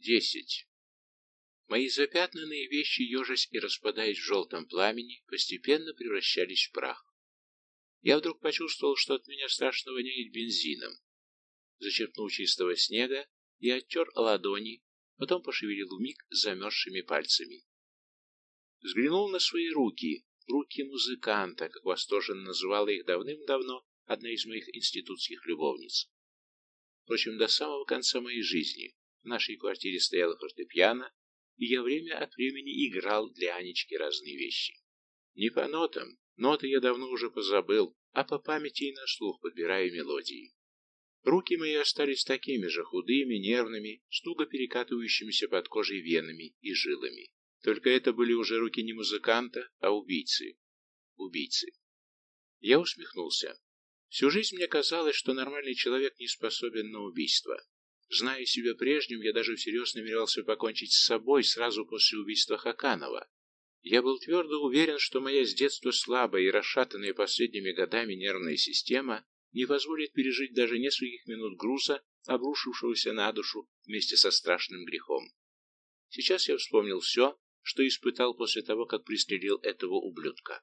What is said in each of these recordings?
Десять. Мои запятнанные вещи, ежась и распадаясь в желтом пламени, постепенно превращались в прах. Я вдруг почувствовал, что от меня страшно воняет бензином. Зачерпнув чистого снега, я оттер ладони, потом пошевелил вмиг замерзшими пальцами. Взглянул на свои руки, руки музыканта, как восторженно называла их давным-давно одна из моих институтских любовниц. Впрочем, до самого конца моей жизни в нашей квартире стояла фортепиано, и я время от времени играл для Анечки разные вещи. Не по нотам, ноты я давно уже позабыл, а по памяти и на слух подбираю мелодии. Руки мои остались такими же худыми, нервными, с туго перекатывающимися под кожей венами и жилами. Только это были уже руки не музыканта, а убийцы. Убийцы. Я усмехнулся. Всю жизнь мне казалось, что нормальный человек не способен на убийство. Зная себя прежним, я даже всерьез намерялся покончить с собой сразу после убийства Хаканова. Я был твердо уверен, что моя с детства слабая и расшатанная последними годами нервная система не позволит пережить даже нескольких минут груза, обрушившегося на душу вместе со страшным грехом. Сейчас я вспомнил все, что испытал после того, как пристрелил этого ублюдка.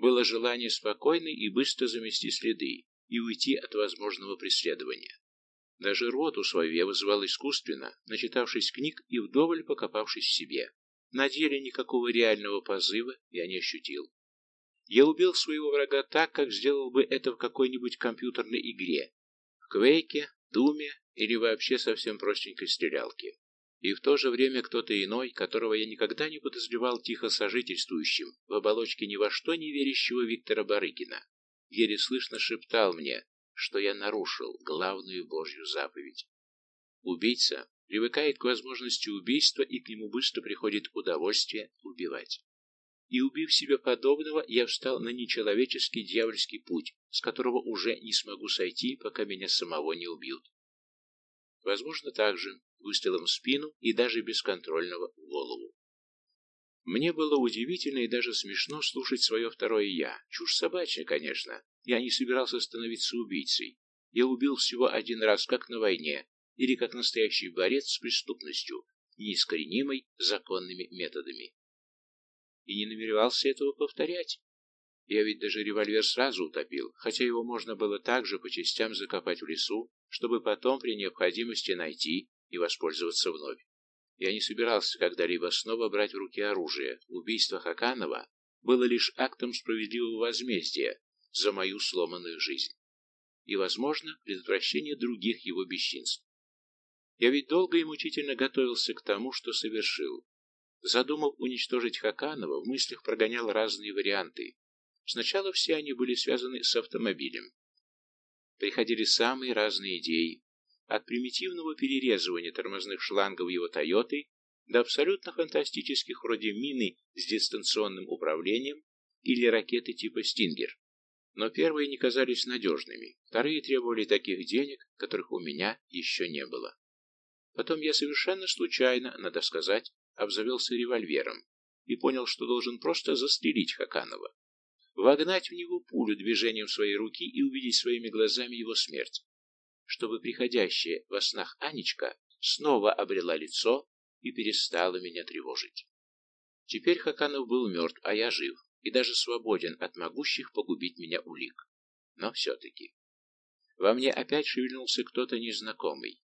Было желание спокойно и быстро замести следы и уйти от возможного преследования. Даже рвоту свою я вызывал искусственно, начитавшись книг и вдоволь покопавшись в себе. На деле никакого реального позыва я не ощутил. Я убил своего врага так, как сделал бы это в какой-нибудь компьютерной игре, в Квейке, Думе или вообще совсем простенькой стрелялке и в то же время кто-то иной, которого я никогда не подозревал тихо сожительствующим в оболочке ни во что не верящего Виктора Барыкина, еле слышно шептал мне, что я нарушил главную Божью заповедь. Убийца привыкает к возможности убийства, и к нему быстро приходит удовольствие убивать. И убив себя подобного, я встал на нечеловеческий дьявольский путь, с которого уже не смогу сойти, пока меня самого не убьют. Возможно, также выстрелом в спину и даже бесконтрольного в голову. Мне было удивительно и даже смешно слушать свое второе «я». Чушь собачья, конечно. Я не собирался становиться убийцей. Я убил всего один раз, как на войне, или как настоящий борец с преступностью, неискоренимой законными методами. И не намеревался этого повторять. Я ведь даже револьвер сразу утопил, хотя его можно было также по частям закопать в лесу, чтобы потом при необходимости найти и воспользоваться вновь. Я не собирался когда-либо снова брать в руки оружие. Убийство Хаканова было лишь актом справедливого возмездия за мою сломанную жизнь. И, возможно, предотвращение других его бесчинств. Я ведь долго и мучительно готовился к тому, что совершил. Задумав уничтожить Хаканова, в мыслях прогонял разные варианты. Сначала все они были связаны с автомобилем. Приходили самые разные идеи, от примитивного перерезывания тормозных шлангов его «Тойоты» до абсолютно фантастических вроде мины с дистанционным управлением или ракеты типа «Стингер». Но первые не казались надежными, вторые требовали таких денег, которых у меня еще не было. Потом я совершенно случайно, надо сказать, обзавелся револьвером и понял, что должен просто застрелить Хаканова. Вогнать в него пулю движением своей руки и увидеть своими глазами его смерть чтобы приходящая во снах Анечка снова обрела лицо и перестала меня тревожить. Теперь Хаканов был мертв, а я жив, и даже свободен от могущих погубить меня улик. Но все-таки. Во мне опять шевельнулся кто-то незнакомый.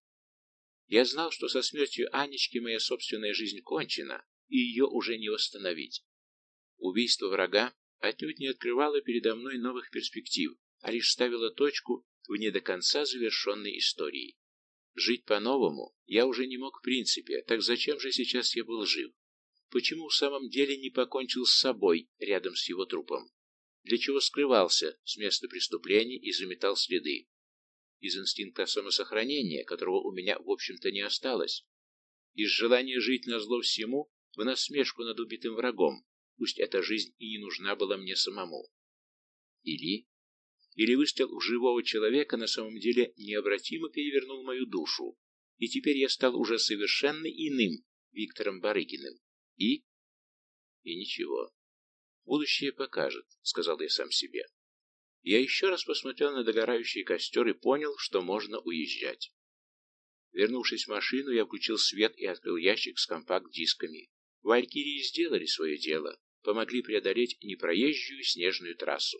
Я знал, что со смертью Анечки моя собственная жизнь кончена, и ее уже не восстановить. Убийство врага отнюдь не открывало передо мной новых перспектив, а лишь ставило точку в не до конца завершенной истории. Жить по-новому я уже не мог в принципе, так зачем же сейчас я был жив? Почему в самом деле не покончил с собой рядом с его трупом? Для чего скрывался с места преступления и заметал следы? Из инстинкта самосохранения, которого у меня, в общем-то, не осталось. Из желания жить на зло всему, в насмешку над убитым врагом, пусть эта жизнь и не нужна была мне самому. Или или выстрел в живого человека на самом деле необратимо перевернул мою душу, и теперь я стал уже совершенно иным Виктором Барыкиным. И... и ничего. Будущее покажет, сказал я сам себе. Я еще раз посмотрел на догорающий костер и понял, что можно уезжать. Вернувшись в машину, я включил свет и открыл ящик с компакт-дисками. Валькирии сделали свое дело, помогли преодолеть непроезжую снежную трассу.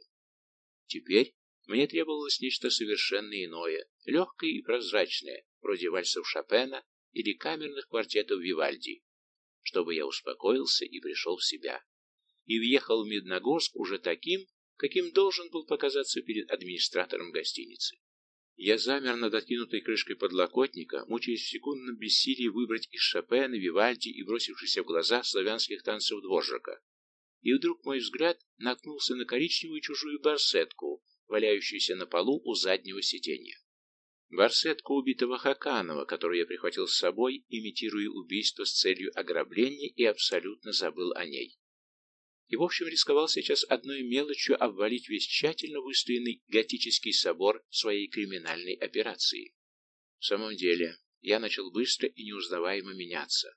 Теперь мне требовалось нечто совершенно иное, легкое и прозрачное, вроде вальсов Шопена или камерных квартетов Вивальди, чтобы я успокоился и пришел в себя. И въехал в Медногорск уже таким, каким должен был показаться перед администратором гостиницы. Я замер над откинутой крышкой подлокотника, мучаясь в секундном бессилии выбрать из Шопена, Вивальди и бросившихся в глаза славянских танцев Дворжака. И вдруг мой взгляд наткнулся на коричневую чужую барсетку, валяющуюся на полу у заднего сиденья. Барсетку убитого Хаканова, которую я прихватил с собой, имитируя убийство с целью ограбления и абсолютно забыл о ней и, в общем, рисковал сейчас одной мелочью обвалить весь тщательно выстроенный готический собор своей криминальной операции. В самом деле, я начал быстро и неузнаваемо меняться.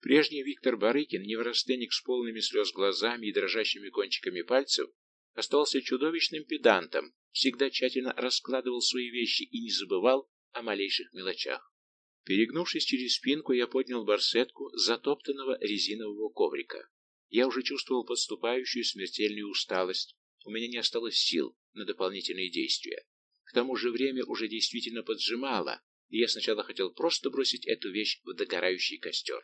Прежний Виктор Барыкин, неврастенник с полными слез глазами и дрожащими кончиками пальцев, оставался чудовищным педантом, всегда тщательно раскладывал свои вещи и не забывал о малейших мелочах. Перегнувшись через спинку, я поднял барсетку затоптанного резинового коврика. Я уже чувствовал подступающую смертельную усталость. У меня не осталось сил на дополнительные действия. К тому же время уже действительно поджимало, и я сначала хотел просто бросить эту вещь в догорающий костер.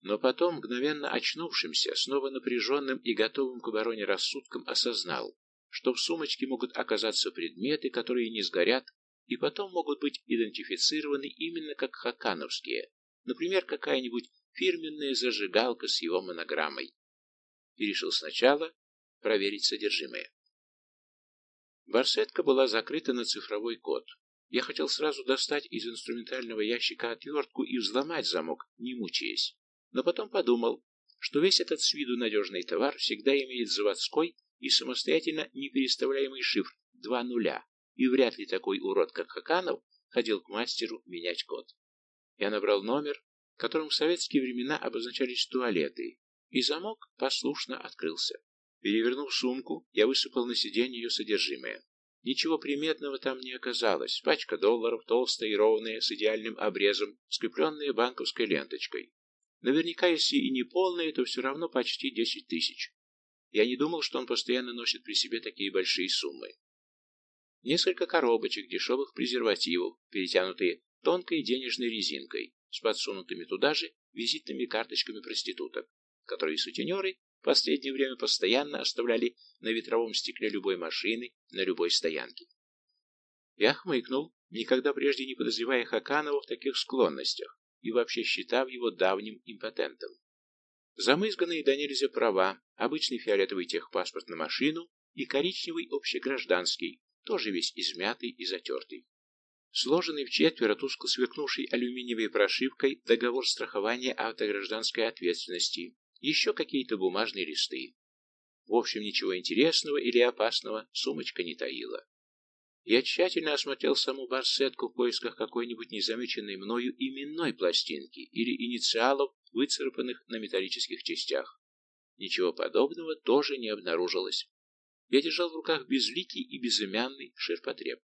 Но потом, мгновенно очнувшимся, снова напряженным и готовым к обороне рассудком, осознал, что в сумочке могут оказаться предметы, которые не сгорят, и потом могут быть идентифицированы именно как хакановские, например, какая-нибудь фирменная зажигалка с его монограммой и решил сначала проверить содержимое. Барсетка была закрыта на цифровой код. Я хотел сразу достать из инструментального ящика отвертку и взломать замок, не мучаясь. Но потом подумал, что весь этот с виду надежный товар всегда имеет заводской и самостоятельно непереставляемый шифр два нуля, и вряд ли такой урод, как Хаканов, ходил к мастеру менять код. Я набрал номер, которым в советские времена обозначались туалеты, и замок послушно открылся. Перевернув сумку, я высыпал на сиденье ее содержимое. Ничего приметного там не оказалось. Пачка долларов, толстая и ровная, с идеальным обрезом, скрепленная банковской ленточкой. Наверняка, если и не полная, то все равно почти десять тысяч. Я не думал, что он постоянно носит при себе такие большие суммы. Несколько коробочек дешевых презервативов, перетянутые тонкой денежной резинкой, с подсунутыми туда же визитными карточками проституток которые сутенеры в последнее время постоянно оставляли на ветровом стекле любой машины на любой стоянке. Я хмыкнул, никогда прежде не подозревая Хаканова в таких склонностях и вообще считав его давним импотентом. Замызганные до нельзя права, обычный фиолетовый техпаспорт на машину и коричневый общегражданский, тоже весь измятый и затертый. Сложенный в четверо тускло сверкнувшей алюминиевой прошивкой договор страхования автогражданской ответственности еще какие-то бумажные листы. В общем, ничего интересного или опасного сумочка не таила. Я тщательно осмотрел саму барсетку в поисках какой-нибудь незамеченной мною именной пластинки или инициалов, выцарапанных на металлических частях. Ничего подобного тоже не обнаружилось. Я держал в руках безликий и безымянный ширпотреб.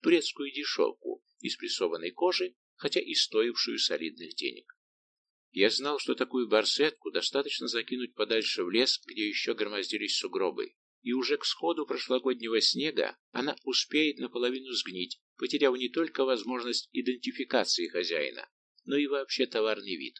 Турецкую дешевку из прессованной кожи, хотя и стоившую солидных денег. Я знал, что такую барсетку достаточно закинуть подальше в лес, где еще громоздились сугробы, и уже к сходу прошлогоднего снега она успеет наполовину сгнить, потеряв не только возможность идентификации хозяина, но и вообще товарный вид.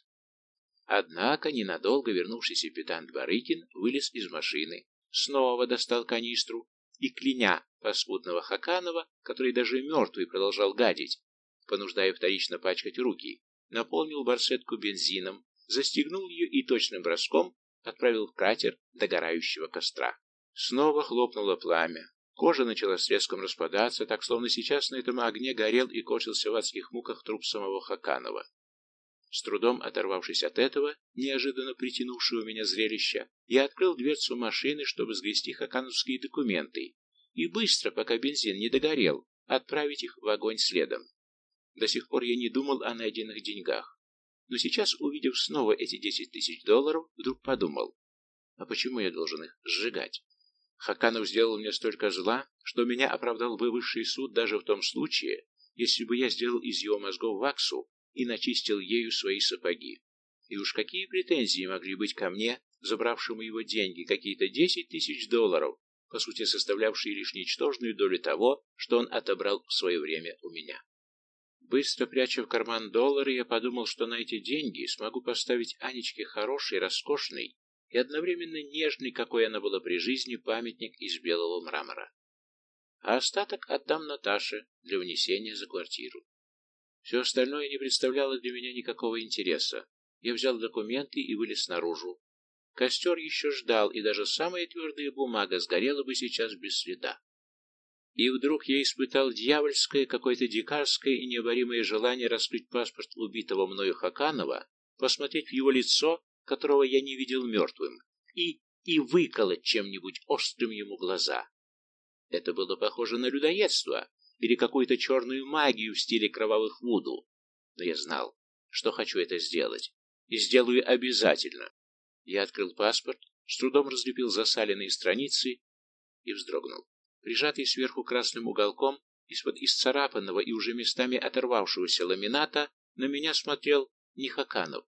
Однако ненадолго вернувшийся петант Барыкин вылез из машины, снова достал канистру и, кляня паскудного Хаканова, который даже мертвый продолжал гадить, понуждая вторично пачкать руки, наполнил барсетку бензином, застегнул ее и точным броском отправил в кратер догорающего костра. Снова хлопнуло пламя. Кожа начала с треском распадаться, так словно сейчас на этом огне горел и кочился в адских муках труп самого Хаканова. С трудом оторвавшись от этого, неожиданно притянувшего меня зрелища, я открыл дверцу машины, чтобы сгрести хакановские документы, и быстро, пока бензин не догорел, отправить их в огонь следом. До сих пор я не думал о найденных деньгах. Но сейчас, увидев снова эти десять тысяч долларов, вдруг подумал, а почему я должен их сжигать? Хаканов сделал мне столько зла, что меня оправдал бы высший суд даже в том случае, если бы я сделал из его мозгов ваксу и начистил ею свои сапоги. И уж какие претензии могли быть ко мне, забравшему его деньги, какие-то десять тысяч долларов, по сути составлявшие лишь ничтожную долю того, что он отобрал в свое время у меня. Быстро пряча в карман доллары, я подумал, что на эти деньги смогу поставить Анечке хороший, роскошный и одновременно нежный, какой она была при жизни, памятник из белого мрамора. А остаток отдам Наташе для внесения за квартиру. Все остальное не представляло для меня никакого интереса. Я взял документы и вылез наружу. Костер еще ждал, и даже самая твердая бумага сгорела бы сейчас без следа. И вдруг я испытал дьявольское, какое-то дикарское и необоримое желание раскрыть паспорт убитого мною Хаканова, посмотреть в его лицо, которого я не видел мертвым, и, и выколоть чем-нибудь острым ему глаза. Это было похоже на людоедство или какую-то черную магию в стиле кровавых вуду, но я знал, что хочу это сделать, и сделаю обязательно. Я открыл паспорт, с трудом разлепил засаленные страницы и вздрогнул. Прижатый сверху красным уголком, из-под исцарапанного и уже местами оторвавшегося ламината, на меня смотрел не Хаканов,